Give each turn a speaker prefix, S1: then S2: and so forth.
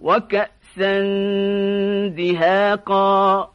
S1: وكأسا دهاقا.